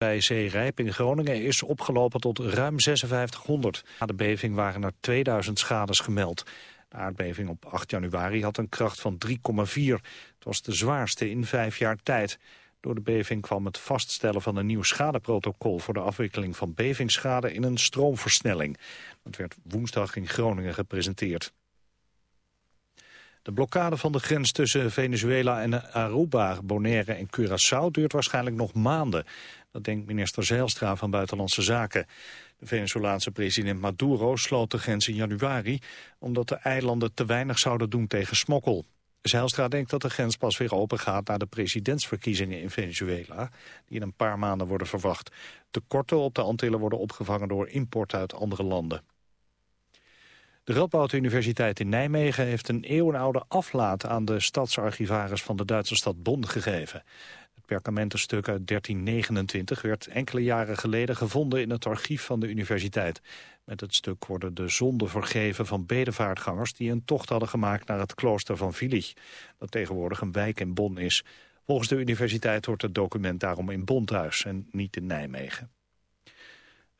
bij Zeerijp in Groningen is opgelopen tot ruim 5600. Na de beving waren er 2000 schades gemeld. De aardbeving op 8 januari had een kracht van 3,4. Het was de zwaarste in vijf jaar tijd. Door de beving kwam het vaststellen van een nieuw schadeprotocol... voor de afwikkeling van bevingsschade in een stroomversnelling. Dat werd woensdag in Groningen gepresenteerd. De blokkade van de grens tussen Venezuela en Aruba, Bonaire en Curaçao duurt waarschijnlijk nog maanden. Dat denkt minister Zeilstra van Buitenlandse Zaken. De Venezolaanse president Maduro sloot de grens in januari... omdat de eilanden te weinig zouden doen tegen smokkel. Zeilstra denkt dat de grens pas weer open gaat na de presidentsverkiezingen in Venezuela, die in een paar maanden worden verwacht. Tekorten op de Antillen worden opgevangen door import uit andere landen. De Radboud Universiteit in Nijmegen heeft een eeuwenoude aflaat aan de stadsarchivaris van de Duitse stad Bonn gegeven. Perkamentenstuk uit 1329 werd enkele jaren geleden gevonden in het archief van de universiteit. Met het stuk worden de zonden vergeven van bedevaartgangers die een tocht hadden gemaakt naar het klooster van Vilich, dat tegenwoordig een wijk in Bonn is. Volgens de universiteit hoort het document daarom in Bonn thuis en niet in Nijmegen.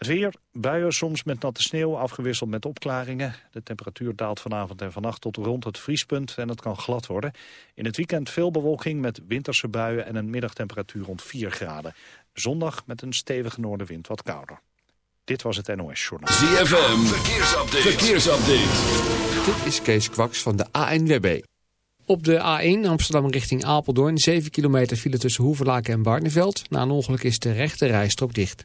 Het weer, buien soms met natte sneeuw, afgewisseld met opklaringen. De temperatuur daalt vanavond en vannacht tot rond het vriespunt en het kan glad worden. In het weekend veel bewolking met winterse buien en een middagtemperatuur rond 4 graden. Zondag met een stevige noordenwind wat kouder. Dit was het NOS Journaal. ZFM, verkeersupdate. verkeersupdate. Dit is Kees Kwaks van de ANWB. Op de A1 Amsterdam richting Apeldoorn 7 kilometer file tussen Hoeverlaken en Barneveld. Na een ongeluk is de rechte rijstrook dicht.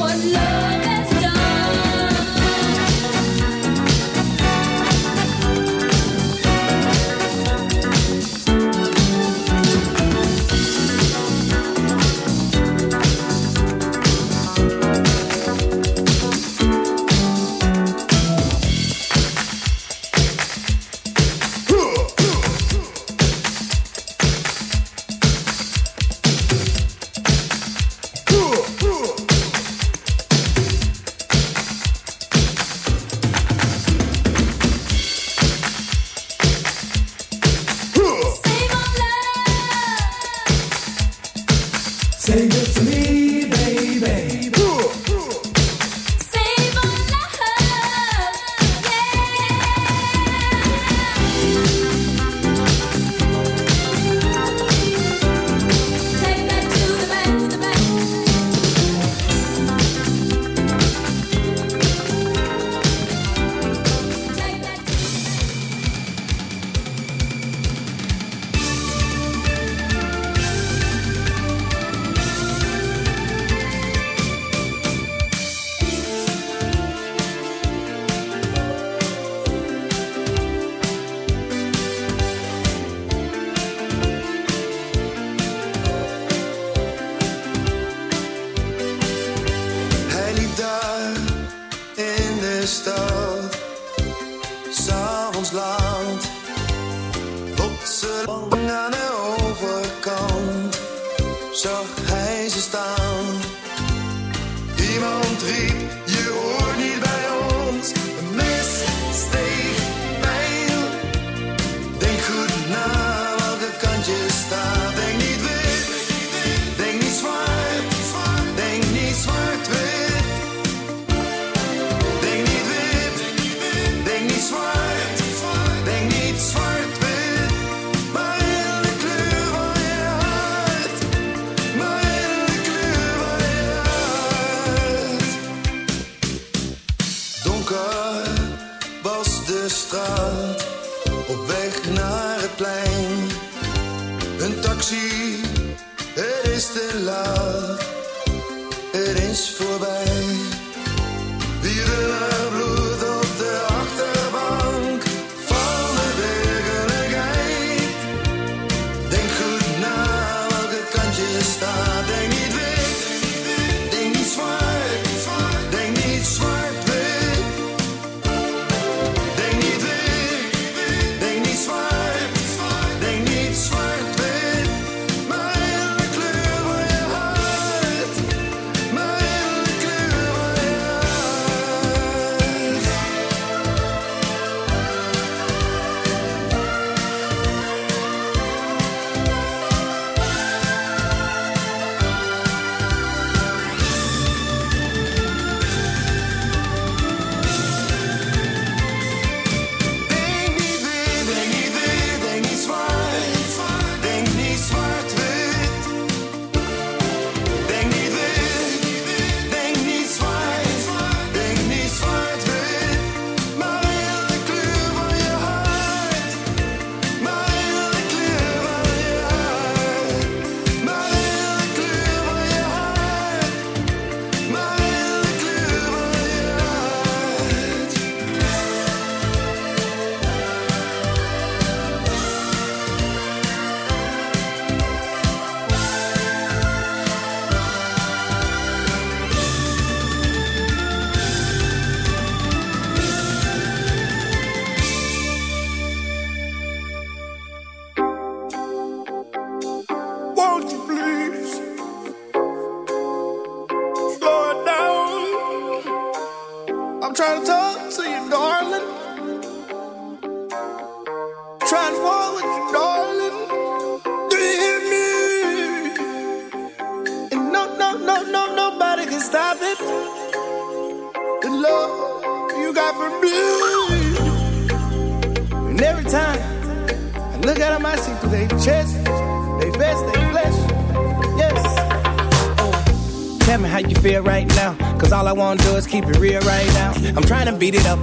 one love.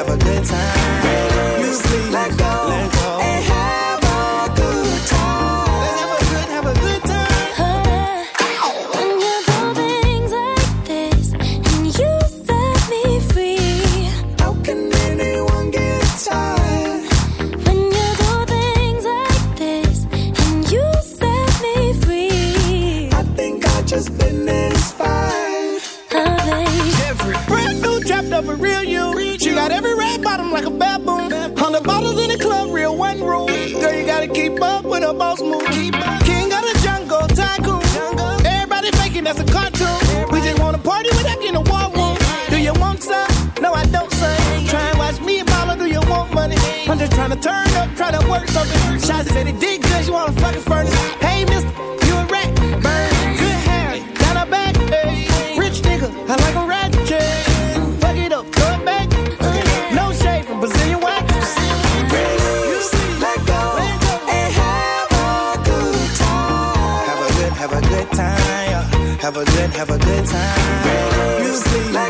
have a good time. turn up, try to work something. Shots said it did good, you wanna fucking furnace. Hey, mister, you a rat, bird, good hair, got a back, hey. Rich nigga, I like a rat, yeah. Fuck it up, throw back. No shade from Brazilian wax. Let go and have a good time. Have a good, have a good time. Have a good, have a good time. You sleep.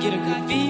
get a good beat.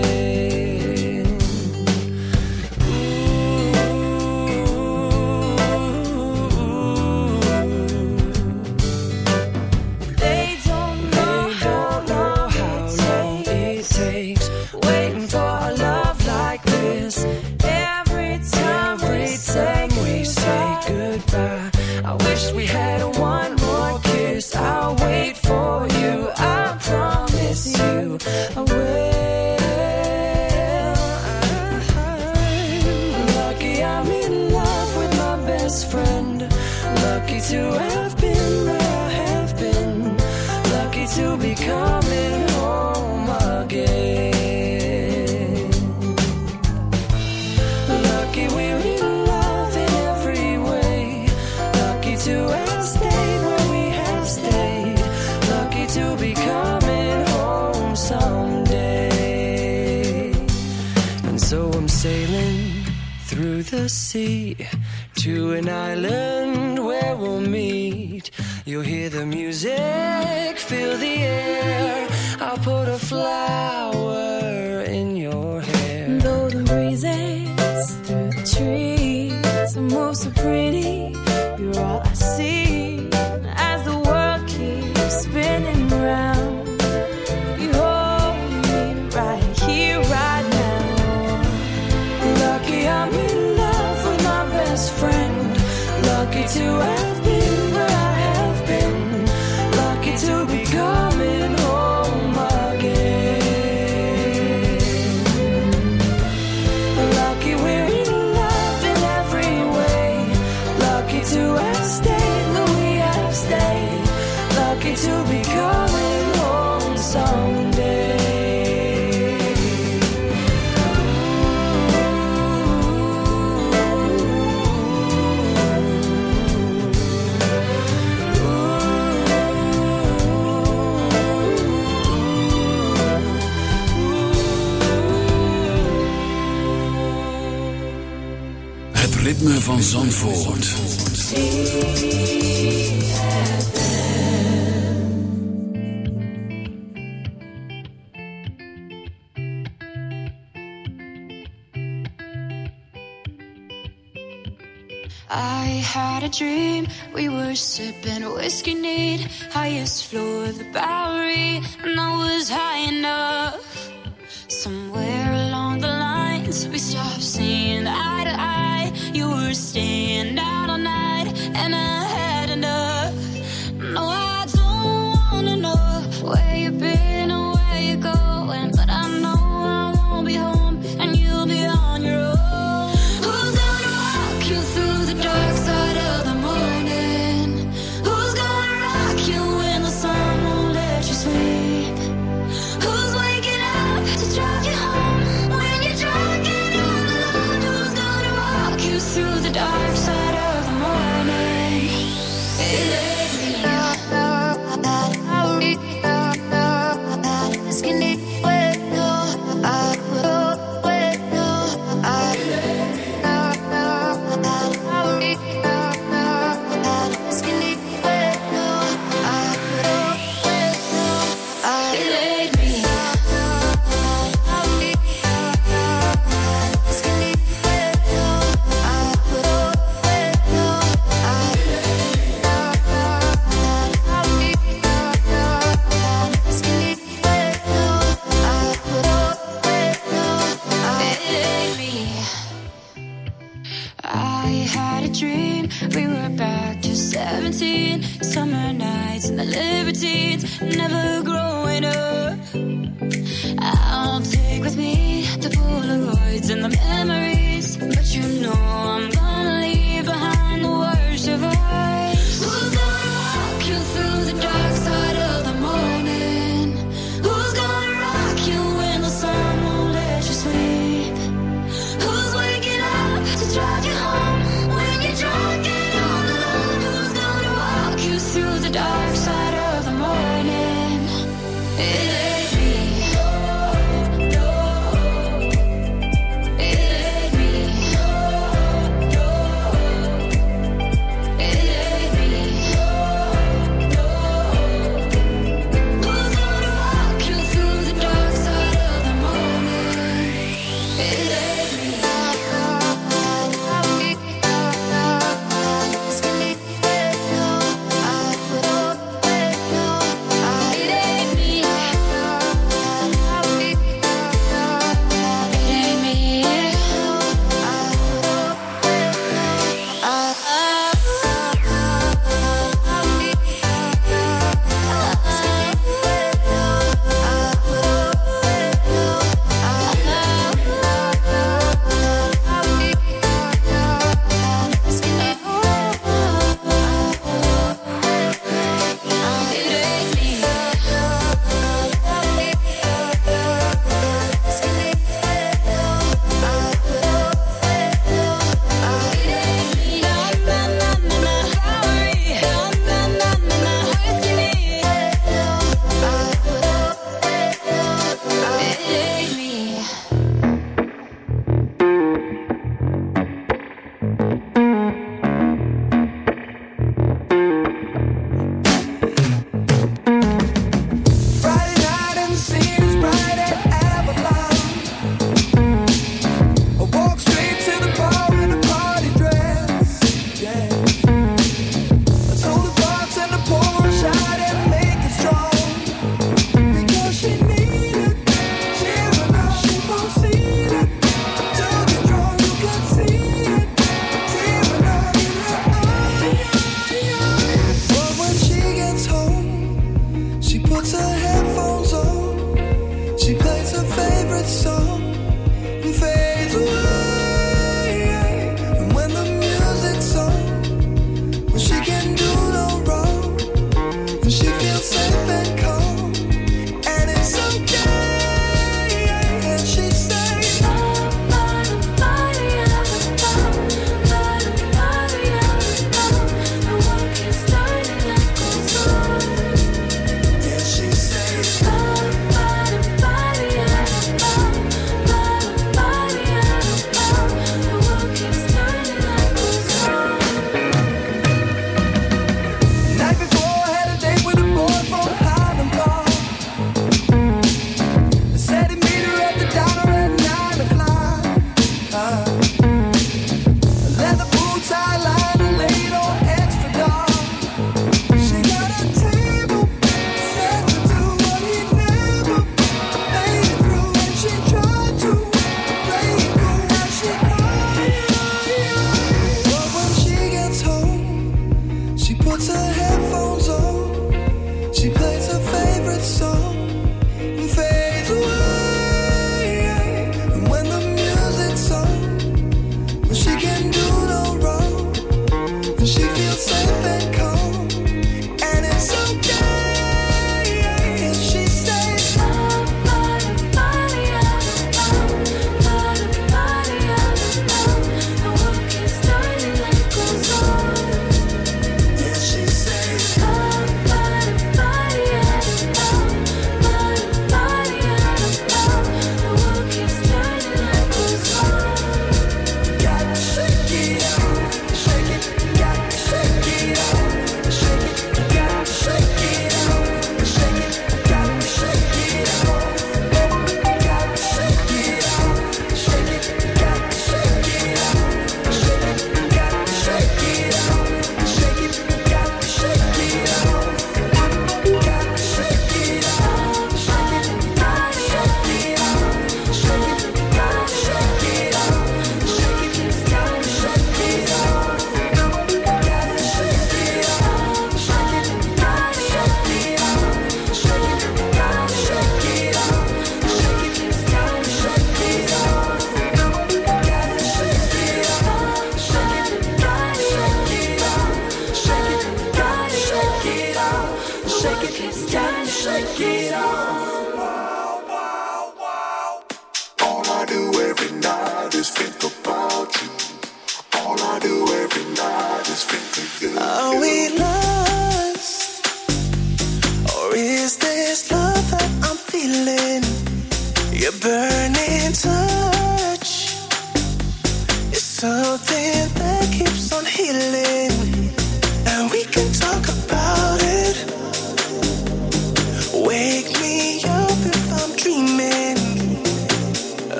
fly.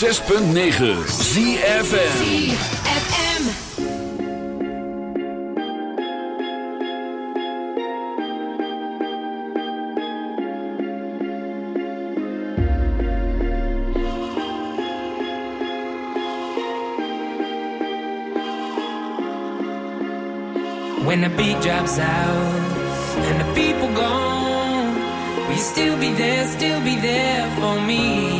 106.9 ZFN When the beat drops out and the people gone, will you still be there, still be there for me?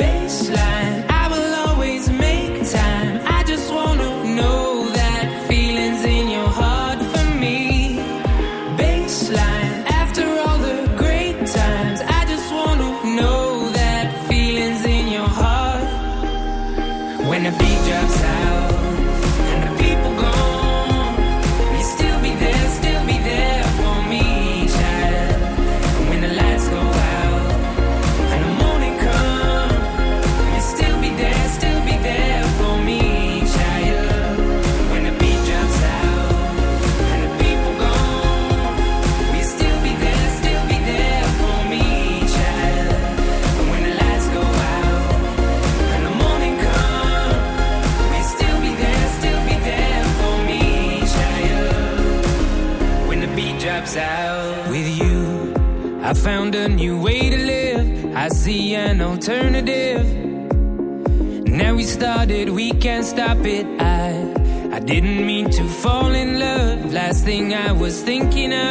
was thinking of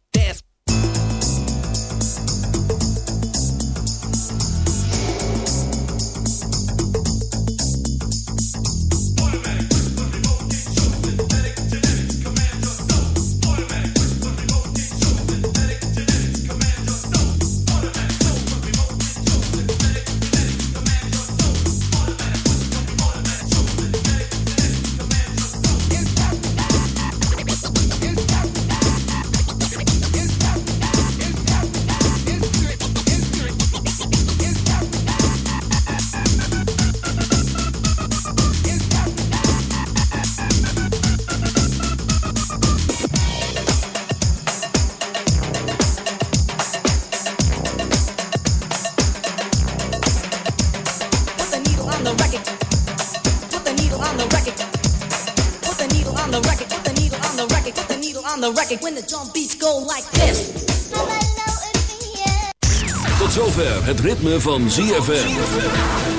Het ritme van ZFM.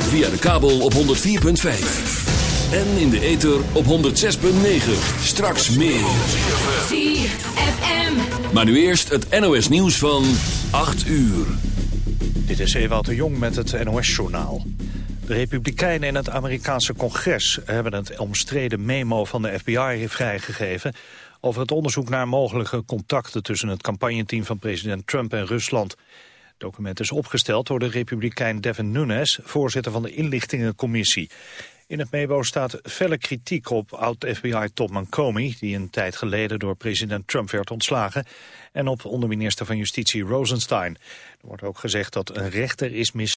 Via de kabel op 104.5. En in de ether op 106.9. Straks meer. ZFM. Maar nu eerst het NOS nieuws van 8 uur. Dit is Ewout de Jong met het NOS-journaal. De Republikeinen in het Amerikaanse congres hebben het omstreden memo van de FBI vrijgegeven over het onderzoek naar mogelijke contacten tussen het campagneteam van president Trump en Rusland. Document is opgesteld door de republikein Devin Nunes, voorzitter van de inlichtingencommissie. In het memo staat felle kritiek op oud-FBI-topman Comey... die een tijd geleden door president Trump werd ontslagen... en op onderminister van Justitie Rosenstein. Er wordt ook gezegd dat een rechter is mis